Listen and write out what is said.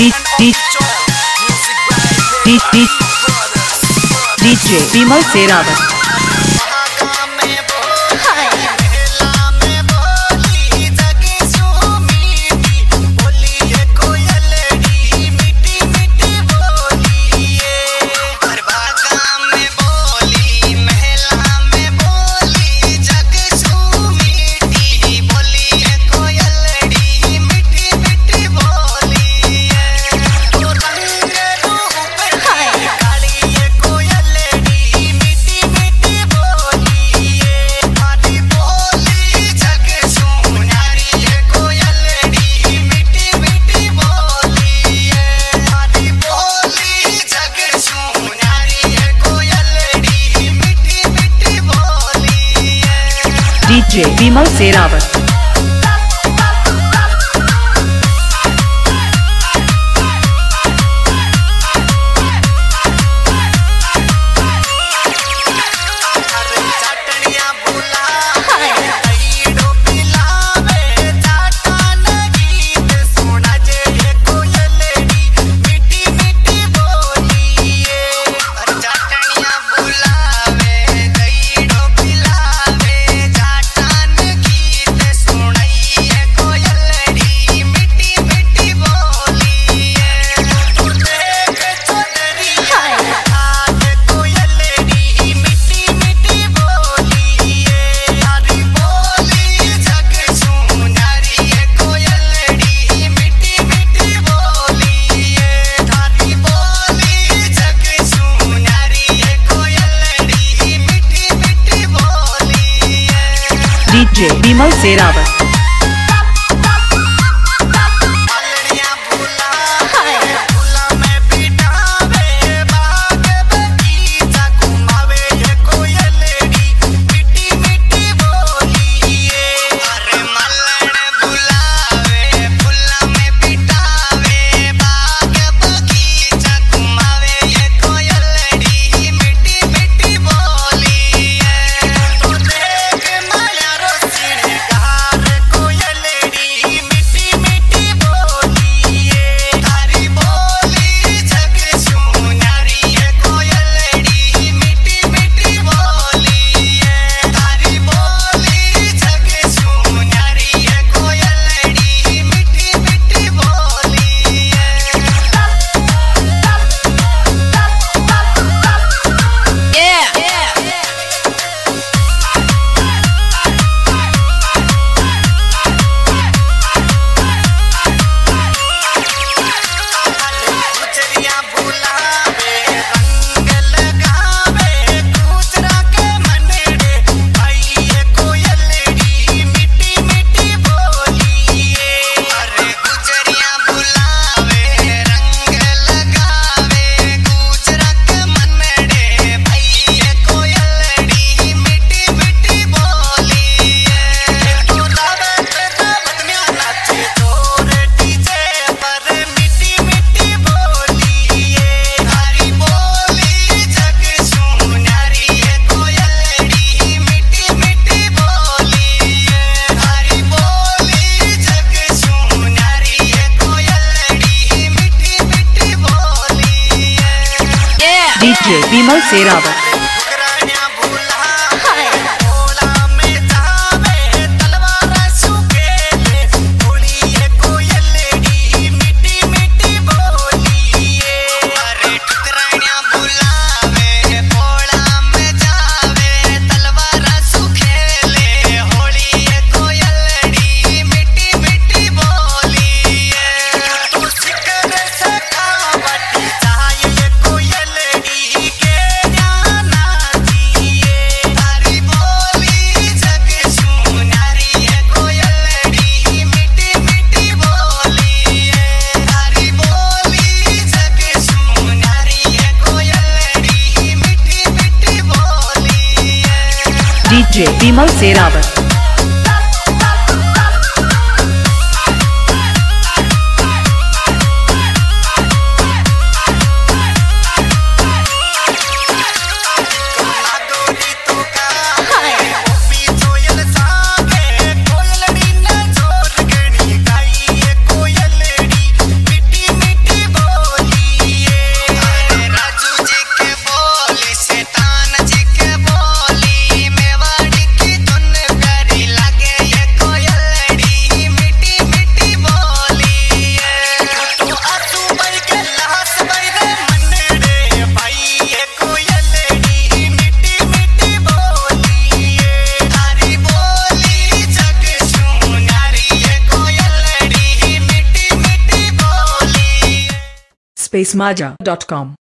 DJ Bimal Serawan DJ Vimal Sehrawat DJ Vimal Sehrawat Vimal Sehrawat DJ Vimal Seravat. spacemaja.com